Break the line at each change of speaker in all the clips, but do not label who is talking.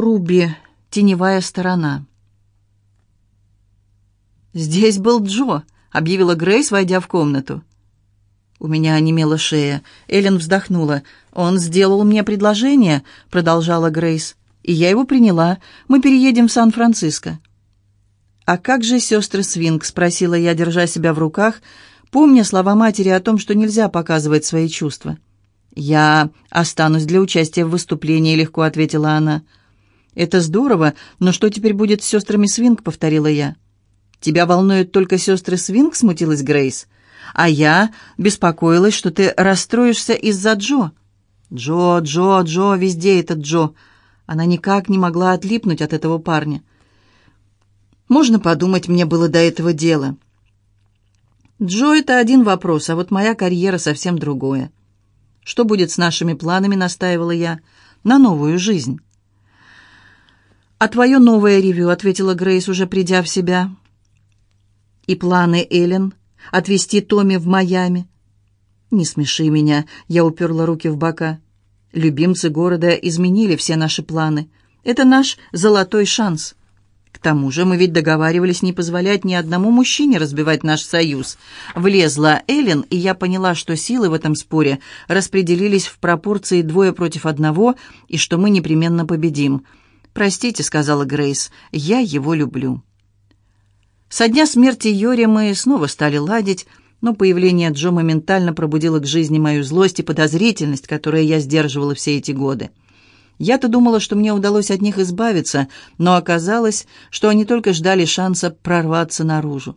Руби. Теневая сторона. «Здесь был Джо», — объявила Грейс, войдя в комнату. У меня онемела шея. Эллен вздохнула. «Он сделал мне предложение», — продолжала Грейс. «И я его приняла. Мы переедем в Сан-Франциско». «А как же сестры Свинг?» — спросила я, держа себя в руках, помня слова матери о том, что нельзя показывать свои чувства. «Я останусь для участия в выступлении», — легко ответила она. «Это здорово, но что теперь будет с сестрами Свинг?» — повторила я. «Тебя волнуют только сестры Свинг?» — смутилась Грейс. «А я беспокоилась, что ты расстроишься из-за Джо». «Джо, Джо, Джо, везде этот Джо». Она никак не могла отлипнуть от этого парня. Можно подумать, мне было до этого дела. Джо — это один вопрос, а вот моя карьера совсем другое. Что будет с нашими планами, настаивала я, на новую жизнь? «А твое новое ревю», — ответила Грейс, уже придя в себя. «И планы Эллен отвезти Томми в Майами». «Не смеши меня», — я уперла руки в бока. «Любимцы города изменили все наши планы. Это наш золотой шанс». К тому же мы ведь договаривались не позволять ни одному мужчине разбивать наш союз. Влезла Эллен, и я поняла, что силы в этом споре распределились в пропорции двое против одного, и что мы непременно победим. «Простите», — сказала Грейс, — «я его люблю». Со дня смерти Йори мы снова стали ладить, но появление Джо моментально пробудило к жизни мою злость и подозрительность, которые я сдерживала все эти годы. Я-то думала, что мне удалось от них избавиться, но оказалось, что они только ждали шанса прорваться наружу.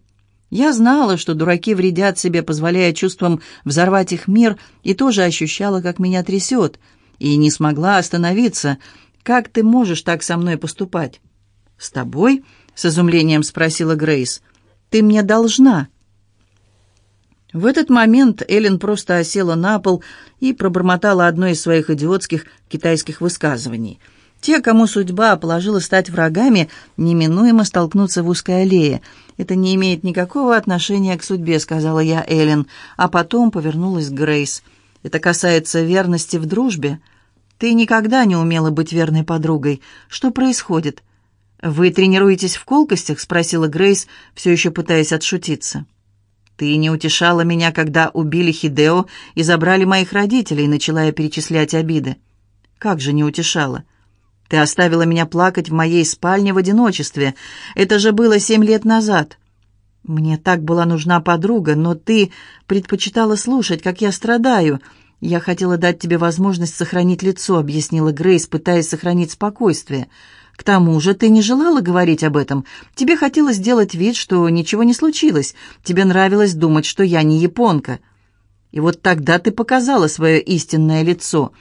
Я знала, что дураки вредят себе, позволяя чувствам взорвать их мир, и тоже ощущала, как меня трясет, и не смогла остановиться. «Как ты можешь так со мной поступать?» «С тобой?» — с изумлением спросила Грейс. «Ты мне должна». В этот момент Эллен просто осела на пол и пробормотала одно из своих идиотских китайских высказываний. Те, кому судьба положила стать врагами, неминуемо столкнутся в узкой аллее. «Это не имеет никакого отношения к судьбе», — сказала я Эллен, а потом повернулась к Грейс. «Это касается верности в дружбе. Ты никогда не умела быть верной подругой. Что происходит?» «Вы тренируетесь в колкостях?» — спросила Грейс, все еще пытаясь отшутиться. «Ты не утешала меня, когда убили Хидео и забрали моих родителей», — начала я перечислять обиды. «Как же не утешала? Ты оставила меня плакать в моей спальне в одиночестве. Это же было семь лет назад». «Мне так была нужна подруга, но ты предпочитала слушать, как я страдаю. Я хотела дать тебе возможность сохранить лицо», — объяснила Грейс, пытаясь сохранить спокойствие. К тому же ты не желала говорить об этом. Тебе хотелось сделать вид, что ничего не случилось. Тебе нравилось думать, что я не японка. И вот тогда ты показала свое истинное лицо.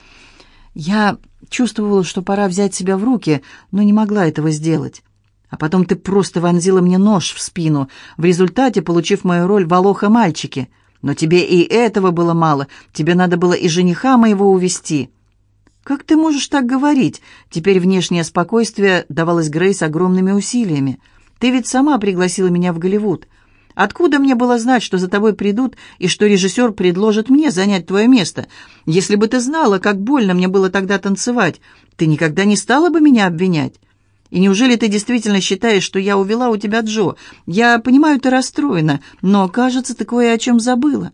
Я чувствовала, что пора взять себя в руки, но не могла этого сделать. А потом ты просто вонзила мне нож в спину, в результате получив мою роль Волоха мальчики. Но тебе и этого было мало. Тебе надо было и жениха моего увести. «Как ты можешь так говорить?» Теперь внешнее спокойствие давалось Грейс огромными усилиями. «Ты ведь сама пригласила меня в Голливуд. Откуда мне было знать, что за тобой придут и что режиссер предложит мне занять твое место? Если бы ты знала, как больно мне было тогда танцевать, ты никогда не стала бы меня обвинять. И неужели ты действительно считаешь, что я увела у тебя Джо? Я понимаю, ты расстроена, но, кажется, ты кое о чем забыла».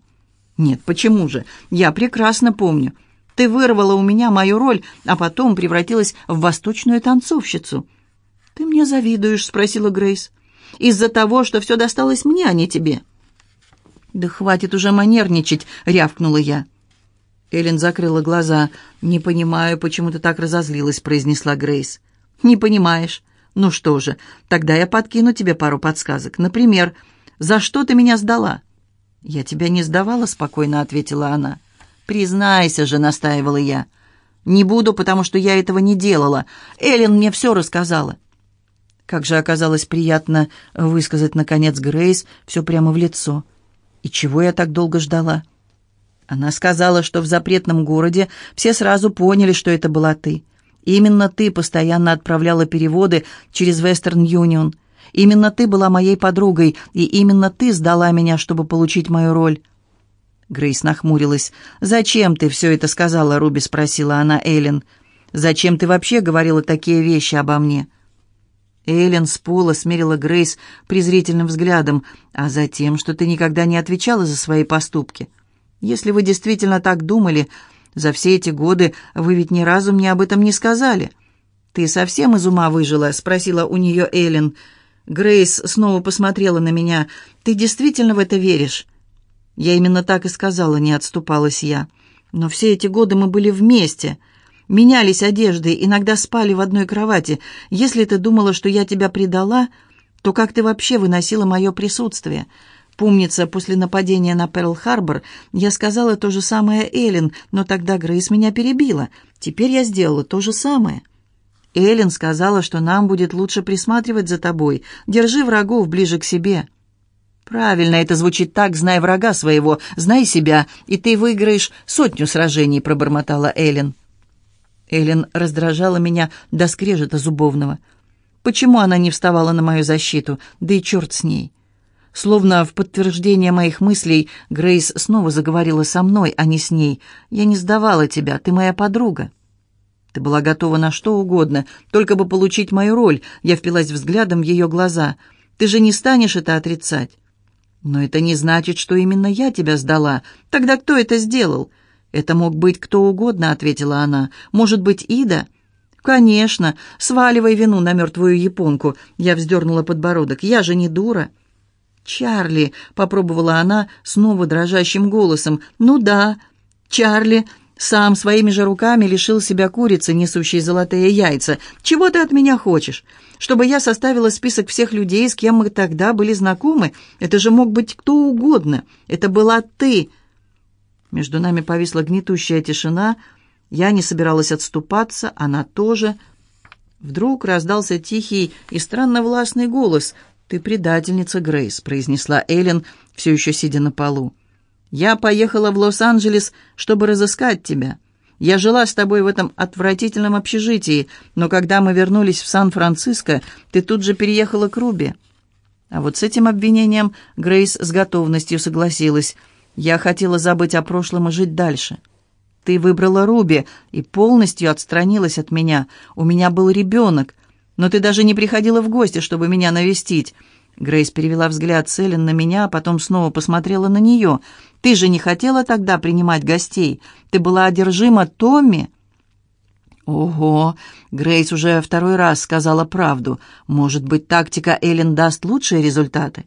«Нет, почему же? Я прекрасно помню. Ты вырвала у меня мою роль, а потом превратилась в восточную танцовщицу». «Ты мне завидуешь?» — спросила Грейс. «Из-за того, что все досталось мне, а не тебе». «Да хватит уже манерничать», — рявкнула я. Эллен закрыла глаза. «Не понимаю, почему ты так разозлилась», — произнесла Грейс. «Не понимаешь? Ну что же, тогда я подкину тебе пару подсказок. Например, за что ты меня сдала?» «Я тебя не сдавала», — спокойно ответила она. «Признайся же», — настаивала я. «Не буду, потому что я этого не делала. Эллен мне все рассказала». Как же оказалось приятно высказать, наконец, Грейс все прямо в лицо. И чего я так долго ждала? Она сказала, что в запретном городе все сразу поняли, что это была ты. Именно ты постоянно отправляла переводы через Western Union. Именно ты была моей подругой, и именно ты сдала меня, чтобы получить мою роль. Грейс нахмурилась. «Зачем ты все это сказала, Руби?» — спросила она Эллен. Зачем ты вообще говорила такие вещи обо мне?» Эллен с пола смерила Грейс презрительным взглядом, а затем, что ты никогда не отвечала за свои поступки. Если вы действительно так думали, за все эти годы вы ведь ни разу мне об этом не сказали. «Ты совсем из ума выжила?» — спросила у нее Эллен. Грейс снова посмотрела на меня. «Ты действительно в это веришь?» Я именно так и сказала, не отступалась я. «Но все эти годы мы были вместе». Менялись одежды, иногда спали в одной кровати. Если ты думала, что я тебя предала, то как ты вообще выносила мое присутствие? Помнится, после нападения на Перл-Харбор я сказала то же самое Эллен, но тогда Грейс меня перебила. Теперь я сделала то же самое. Эллен сказала, что нам будет лучше присматривать за тобой. Держи врагов ближе к себе. Правильно, это звучит так, знай врага своего, знай себя, и ты выиграешь сотню сражений, пробормотала Эллен. Эллен раздражала меня до скрежета зубовного. Почему она не вставала на мою защиту? Да и черт с ней. Словно в подтверждение моих мыслей, Грейс снова заговорила со мной, а не с ней. «Я не сдавала тебя, ты моя подруга». Ты была готова на что угодно, только бы получить мою роль. Я впилась взглядом в ее глаза. Ты же не станешь это отрицать. Но это не значит, что именно я тебя сдала. Тогда кто это сделал? «Это мог быть кто угодно», — ответила она. «Может быть, Ида?» «Конечно. Сваливай вину на мертвую японку». Я вздернула подбородок. «Я же не дура». «Чарли», — попробовала она снова дрожащим голосом. «Ну да, Чарли сам своими же руками лишил себя курицы, несущей золотые яйца. Чего ты от меня хочешь? Чтобы я составила список всех людей, с кем мы тогда были знакомы? Это же мог быть кто угодно. Это была ты». Между нами повисла гнетущая тишина. Я не собиралась отступаться, она тоже. Вдруг раздался тихий и странно властный голос. «Ты предательница, Грейс», — произнесла Эллен, все еще сидя на полу. «Я поехала в Лос-Анджелес, чтобы разыскать тебя. Я жила с тобой в этом отвратительном общежитии, но когда мы вернулись в Сан-Франциско, ты тут же переехала к Руби». А вот с этим обвинением Грейс с готовностью согласилась — я хотела забыть о прошлом и жить дальше. Ты выбрала Руби и полностью отстранилась от меня. У меня был ребенок, но ты даже не приходила в гости, чтобы меня навестить». Грейс перевела взгляд Селин на меня, а потом снова посмотрела на нее. «Ты же не хотела тогда принимать гостей. Ты была одержима Томми». «Ого!» Грейс уже второй раз сказала правду. «Может быть, тактика Эллен даст лучшие результаты?»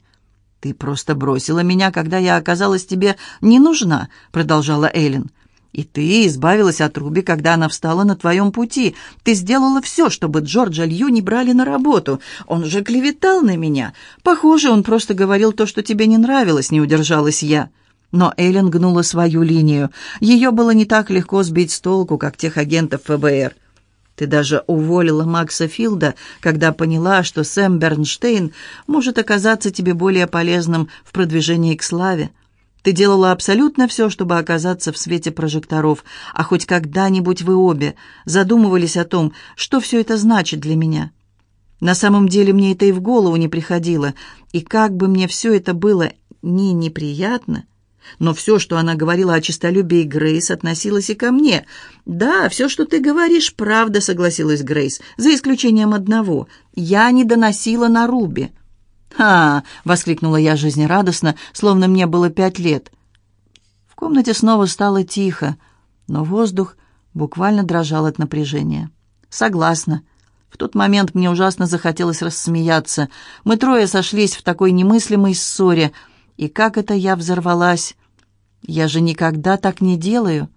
«Ты просто бросила меня, когда я оказалась тебе не нужна», — продолжала Эллен. «И ты избавилась от Руби, когда она встала на твоем пути. Ты сделала все, чтобы Джорджа Лью не брали на работу. Он же клеветал на меня. Похоже, он просто говорил то, что тебе не нравилось», — не удержалась я. Но Эллен гнула свою линию. Ее было не так легко сбить с толку, как тех агентов ФБР. Ты даже уволила Макса Филда, когда поняла, что Сэм Бернштейн может оказаться тебе более полезным в продвижении к славе. Ты делала абсолютно все, чтобы оказаться в свете прожекторов, а хоть когда-нибудь вы обе задумывались о том, что все это значит для меня. На самом деле мне это и в голову не приходило, и как бы мне все это было не неприятно, но все, что она говорила о честолюбии Грейс, относилось и ко мне. «Да, все, что ты говоришь, правда», — согласилась Грейс, «за исключением одного. Я не доносила на Руби». «Ха!» — воскликнула я жизнерадостно, словно мне было пять лет. В комнате снова стало тихо, но воздух буквально дрожал от напряжения. «Согласна». В тот момент мне ужасно захотелось рассмеяться. Мы трое сошлись в такой немыслимой ссоре — и как это я взорвалась? Я же никогда так не делаю.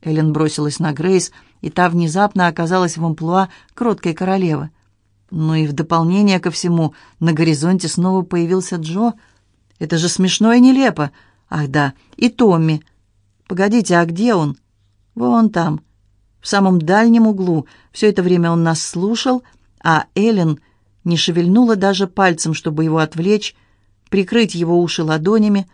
Эллен бросилась на Грейс, и та внезапно оказалась в амплуа кроткой королевы. Ну и в дополнение ко всему на горизонте снова появился Джо. Это же смешно и нелепо. Ах да, и Томми. Погодите, а где он? Вон там, в самом дальнем углу. Все это время он нас слушал, а Эллен не шевельнула даже пальцем, чтобы его отвлечь, прикрыть его уши ладонями.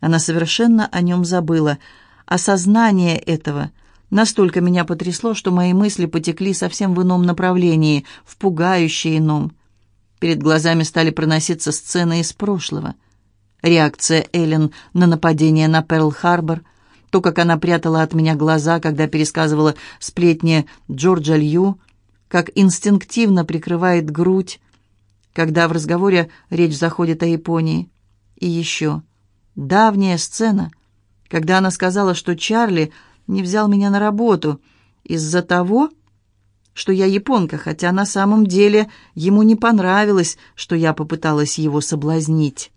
Она совершенно о нем забыла. Осознание этого настолько меня потрясло, что мои мысли потекли совсем в ином направлении, в пугающе ином. Перед глазами стали проноситься сцены из прошлого. Реакция Эллен на нападение на Перл-Харбор, То, как она прятала от меня глаза, когда пересказывала сплетни Джорджа Лью, как инстинктивно прикрывает грудь, когда в разговоре речь заходит о Японии. И еще давняя сцена, когда она сказала, что Чарли не взял меня на работу из-за того, что я японка, хотя на самом деле ему не понравилось, что я попыталась его соблазнить.